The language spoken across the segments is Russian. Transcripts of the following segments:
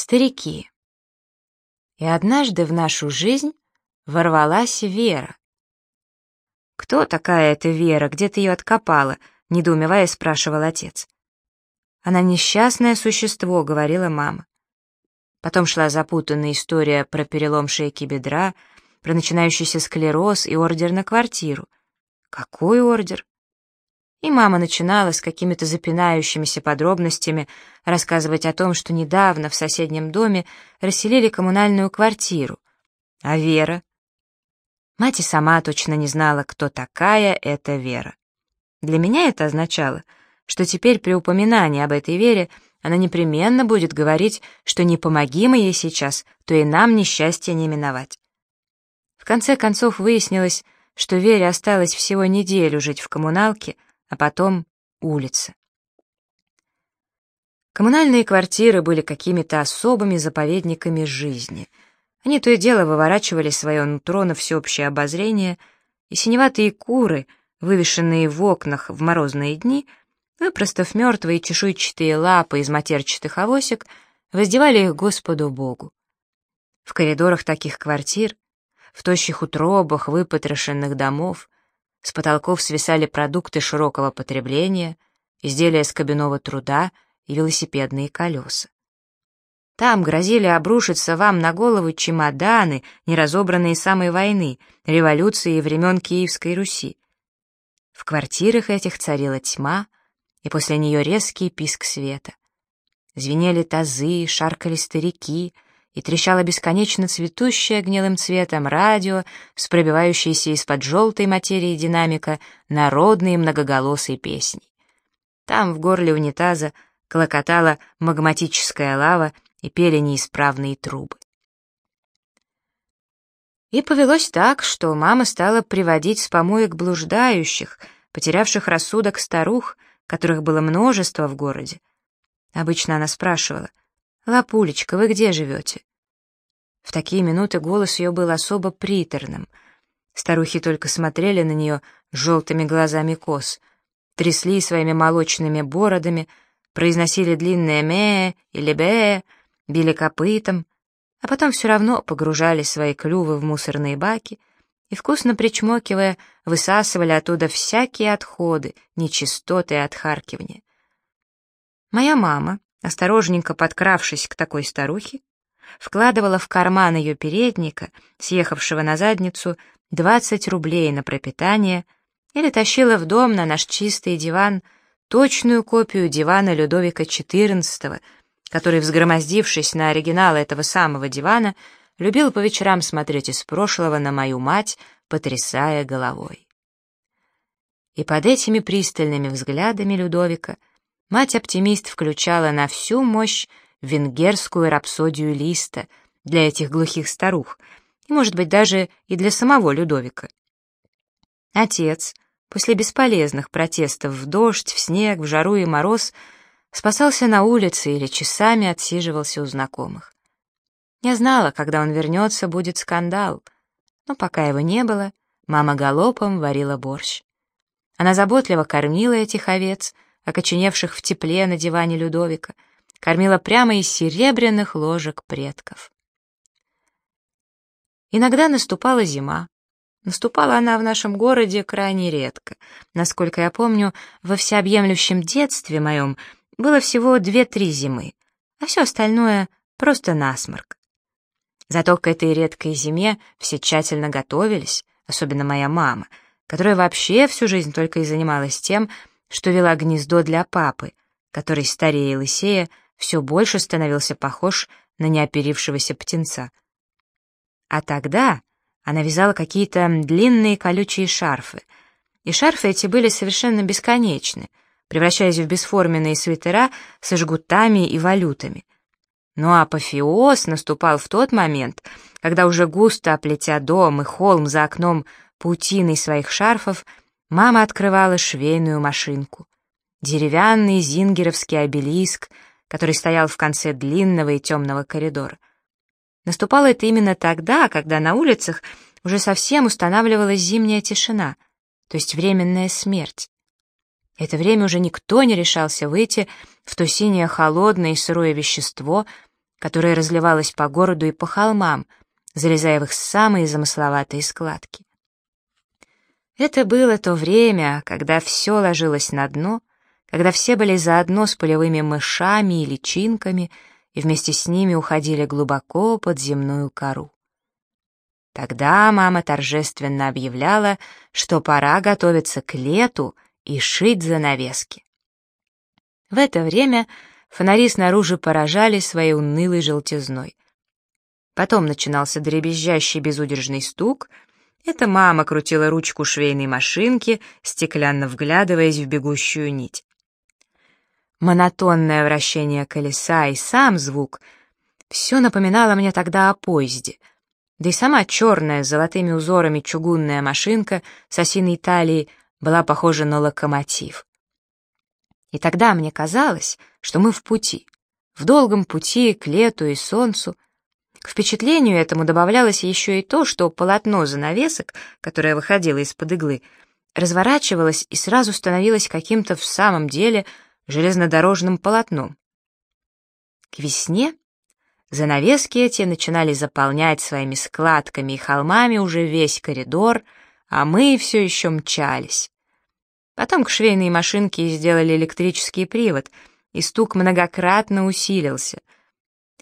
Старики. И однажды в нашу жизнь ворвалась Вера. «Кто такая эта Вера? Где ты ее откопала?» — недоумевая спрашивал отец. «Она несчастное существо», — говорила мама. Потом шла запутанная история про перелом шейки бедра, про начинающийся склероз и ордер на квартиру. Какой ордер? И мама начинала с какими-то запинающимися подробностями рассказывать о том, что недавно в соседнем доме расселили коммунальную квартиру. А Вера? Мать и сама точно не знала, кто такая эта Вера. Для меня это означало, что теперь при упоминании об этой Вере она непременно будет говорить, что не помоги мы ей сейчас, то и нам несчастье не миновать. В конце концов выяснилось, что Вере осталось всего неделю жить в коммуналке — а потом улица. Коммунальные квартиры были какими-то особыми заповедниками жизни. Они то и дело выворачивали свое нутро на всеобщее обозрение, и синеватые куры, вывешенные в окнах в морозные дни, выпростав мертвые чешуйчатые лапы из матерчатых авосик, воздевали их Господу Богу. В коридорах таких квартир, в тощих утробах выпотрошенных домов, с потолков свисали продукты широкого потребления, изделия с кабинного труда и велосипедные колеса. Там грозили обрушиться вам на голову чемоданы, неразобранные самой войны, революции и времен Киевской Руси. В квартирах этих царила тьма, и после нее резкий писк света. Звенели тазы, шаркали старики — и трещало бесконечно цветущее гнилым цветом радио с пробивающейся из-под желтой материи динамика народной многоголосой песней. Там, в горле унитаза, клокотала магматическая лава и пели неисправные трубы. И повелось так, что мама стала приводить с помоек блуждающих, потерявших рассудок старух, которых было множество в городе. Обычно она спрашивала, «Лапулечка, вы где живете?» В такие минуты голос ее был особо приторным. Старухи только смотрели на нее желтыми глазами кос, трясли своими молочными бородами, произносили длинное «ме» или «бе», били копытом, а потом все равно погружали свои клювы в мусорные баки и, вкусно причмокивая, высасывали оттуда всякие отходы, нечистоты и отхаркивания. Моя мама, осторожненько подкравшись к такой старухе, вкладывала в карман ее передника, съехавшего на задницу, 20 рублей на пропитание или тащила в дом на наш чистый диван точную копию дивана Людовика XIV, который, взгромоздившись на оригинал этого самого дивана, любил по вечерам смотреть из прошлого на мою мать, потрясая головой. И под этими пристальными взглядами Людовика мать-оптимист включала на всю мощь венгерскую рапсодию Листа для этих глухих старух, и, может быть, даже и для самого Людовика. Отец, после бесполезных протестов в дождь, в снег, в жару и мороз, спасался на улице или часами отсиживался у знакомых. Я знала, когда он вернется, будет скандал, но пока его не было, мама галопом варила борщ. Она заботливо кормила этих овец, окоченевших в тепле на диване Людовика — кормила прямо из серебряных ложек предков. Иногда наступала зима. Наступала она в нашем городе крайне редко. Насколько я помню, во всеобъемлющем детстве моем было всего две-три зимы, а все остальное — просто насморк. Зато к этой редкой зиме все тщательно готовились, особенно моя мама, которая вообще всю жизнь только и занималась тем, что вела гнездо для папы, который, старее лысея, все больше становился похож на неоперившегося птенца. А тогда она вязала какие-то длинные колючие шарфы, и шарфы эти были совершенно бесконечны, превращаясь в бесформенные свитера со жгутами и валютами. Но апофеоз наступал в тот момент, когда уже густо оплетя дом и холм за окном паутиной своих шарфов, мама открывала швейную машинку. Деревянный зингеровский обелиск — который стоял в конце длинного и темного коридора. Наступало это именно тогда, когда на улицах уже совсем устанавливалась зимняя тишина, то есть временная смерть. Это время уже никто не решался выйти в то синее холодное и сырое вещество, которая разливалась по городу и по холмам, залезая в их самые замысловатые складки. Это было то время, когда все ложилось на дно, когда все были заодно с полевыми мышами и личинками и вместе с ними уходили глубоко под земную кору. Тогда мама торжественно объявляла, что пора готовиться к лету и шить занавески. В это время фонари снаружи поражали своей унылой желтизной. Потом начинался дребезжащий безудержный стук. Это мама крутила ручку швейной машинки, стеклянно вглядываясь в бегущую нить. Монотонное вращение колеса и сам звук — все напоминало мне тогда о поезде — да и сама черная с золотыми узорами чугунная машинка с осиной талией была похожа на локомотив. И тогда мне казалось, что мы в пути, в долгом пути к лету и солнцу. К впечатлению этому добавлялось еще и то, что полотно занавесок, которое выходило из-под иглы, разворачивалось и сразу становилось каким-то в самом деле железнодорожным полотном. К весне Занавески эти начинали заполнять своими складками и холмами уже весь коридор, а мы все еще мчались. Потом к швейной машинке сделали электрический привод, и стук многократно усилился.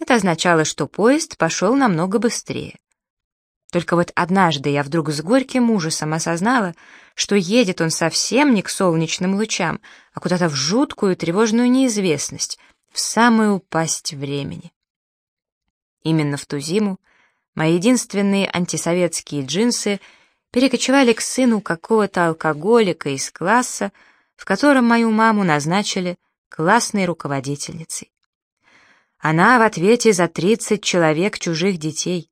Это означало, что поезд пошел намного быстрее. Только вот однажды я вдруг с горьким ужасом осознала, что едет он совсем не к солнечным лучам, а куда-то в жуткую тревожную неизвестность, в самую пасть времени. Именно в ту зиму мои единственные антисоветские джинсы перекочевали к сыну какого-то алкоголика из класса, в котором мою маму назначили классной руководительницей. Она в ответе за 30 человек чужих детей.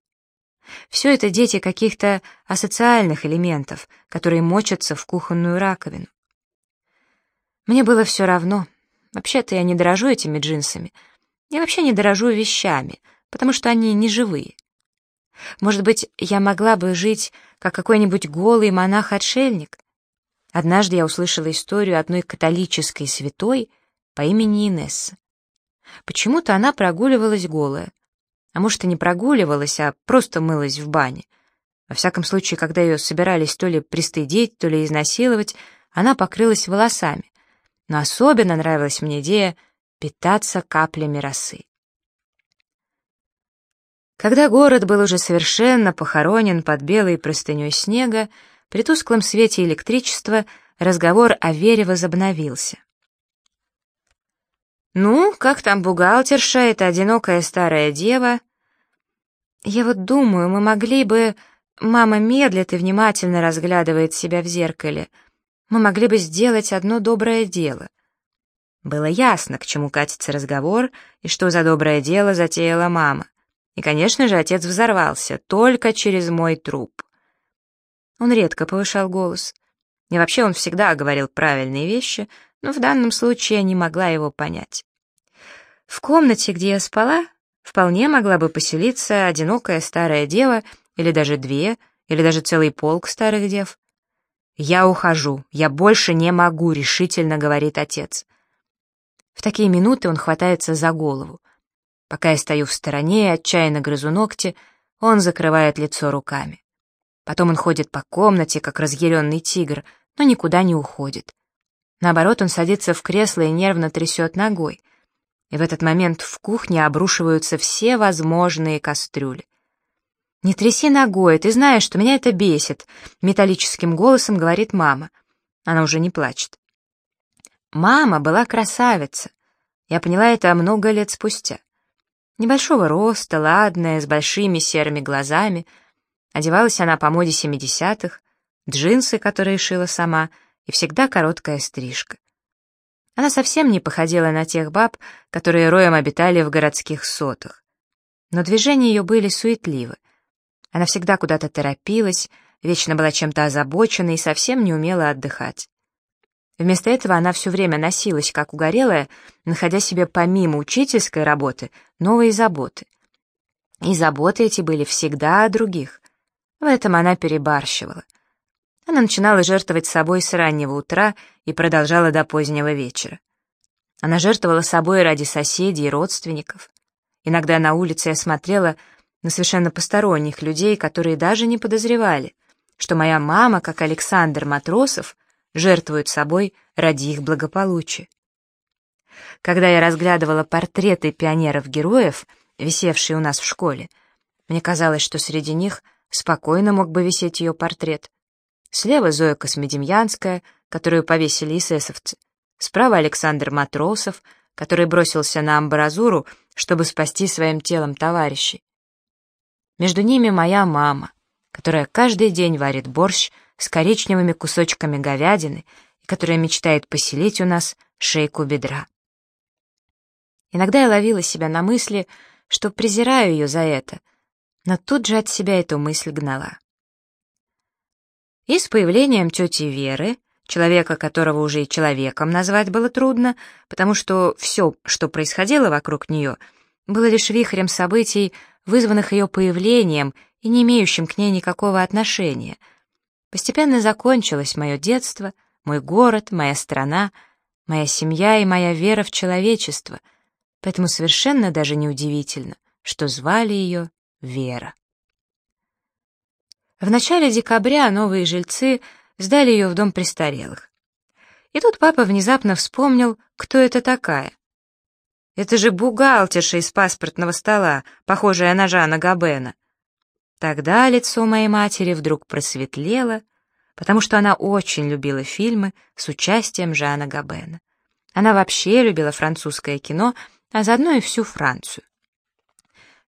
Все это дети каких-то асоциальных элементов, которые мочатся в кухонную раковину. Мне было все равно. Вообще-то я не дорожу этими джинсами. Я вообще не дорожу вещами — потому что они не живые. Может быть, я могла бы жить, как какой-нибудь голый монах-отшельник? Однажды я услышала историю одной католической святой по имени Инесса. Почему-то она прогуливалась голая. А может, и не прогуливалась, а просто мылась в бане. Во всяком случае, когда ее собирались то ли пристыдить, то ли изнасиловать, она покрылась волосами. Но особенно нравилась мне идея питаться каплями росы. Когда город был уже совершенно похоронен под белой простыней снега, при тусклом свете электричества разговор о Вере возобновился. «Ну, как там бухгалтерша, эта одинокая старая дева?» «Я вот думаю, мы могли бы...» Мама медлит и внимательно разглядывает себя в зеркале. «Мы могли бы сделать одно доброе дело». Было ясно, к чему катится разговор и что за доброе дело затеяла мама. И, конечно же, отец взорвался, только через мой труп. Он редко повышал голос. И вообще он всегда говорил правильные вещи, но в данном случае я не могла его понять. В комнате, где я спала, вполне могла бы поселиться одинокая старая дева, или даже две, или даже целый полк старых дев. «Я ухожу, я больше не могу», — решительно говорит отец. В такие минуты он хватается за голову. Пока я стою в стороне и отчаянно грызу ногти, он закрывает лицо руками. Потом он ходит по комнате, как разъяренный тигр, но никуда не уходит. Наоборот, он садится в кресло и нервно трясет ногой. И в этот момент в кухне обрушиваются все возможные кастрюли. «Не тряси ногой, ты знаешь, что меня это бесит», — металлическим голосом говорит мама. Она уже не плачет. Мама была красавица. Я поняла это много лет спустя. Небольшого роста, ладная, с большими серыми глазами. Одевалась она по моде семидесятых, джинсы, которые шила сама, и всегда короткая стрижка. Она совсем не походила на тех баб, которые роем обитали в городских сотах. Но движения ее были суетливы. Она всегда куда-то торопилась, вечно была чем-то озабочена и совсем не умела отдыхать. Вместо этого она все время носилась, как угорелая, находя себе помимо учительской работы новые заботы. И заботы эти были всегда о других. В этом она перебарщивала. Она начинала жертвовать собой с раннего утра и продолжала до позднего вечера. Она жертвовала собой ради соседей и родственников. Иногда на улице я смотрела на совершенно посторонних людей, которые даже не подозревали, что моя мама, как Александр Матросов, жертвует собой ради их благополучия. Когда я разглядывала портреты пионеров-героев, висевшие у нас в школе, мне казалось, что среди них спокойно мог бы висеть ее портрет. Слева Зоя Космедемьянская, которую повесили эсэсовцы. Справа Александр Матросов, который бросился на амбразуру, чтобы спасти своим телом товарищей. Между ними моя мама, которая каждый день варит борщ с коричневыми кусочками говядины и которая мечтает поселить у нас шейку бедра. Иногда я ловила себя на мысли, что презираю ее за это, но тут же от себя эту мысль гнала. И с появлением тети Веры, человека, которого уже и человеком назвать было трудно, потому что все, что происходило вокруг нее, было лишь вихрем событий, вызванных ее появлением и не имеющим к ней никакого отношения. Постепенно закончилось мое детство, мой город, моя страна, моя семья и моя вера в человечество, поэтому совершенно даже неудивительно, что звали ее Вера. В начале декабря новые жильцы сдали ее в дом престарелых. И тут папа внезапно вспомнил, кто это такая. Это же бухгалтерша из паспортного стола, похожая на Жана Габена. Тогда лицо моей матери вдруг просветлело, потому что она очень любила фильмы с участием Жана Габена. Она вообще любила французское кино, а заодно и всю Францию.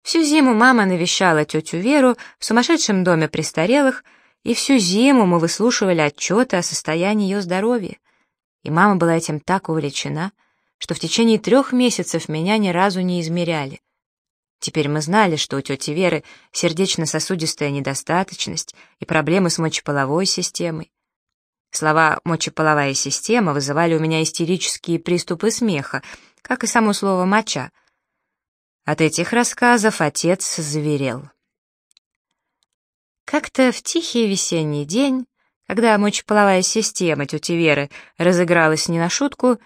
Всю зиму мама навещала тетю Веру в сумасшедшем доме престарелых, и всю зиму мы выслушивали отчеты о состоянии ее здоровья. И мама была этим так увлечена, что в течение трех месяцев меня ни разу не измеряли. Теперь мы знали, что у тети Веры сердечно-сосудистая недостаточность и проблемы с мочеполовой системой. Слова «мочеполовая система» вызывали у меня истерические приступы смеха, как и само слово «моча», от этих рассказов отец заверел. Как-то в тихий весенний день, когда мочеполовая система тети Веры разыгралась не на шутку,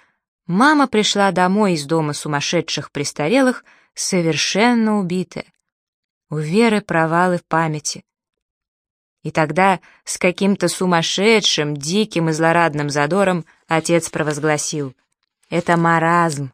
мама пришла домой из дома сумасшедших престарелых, совершенно убитая. У Веры провалы в памяти. И тогда с каким-то сумасшедшим, диким и злорадным задором отец провозгласил «Это маразм,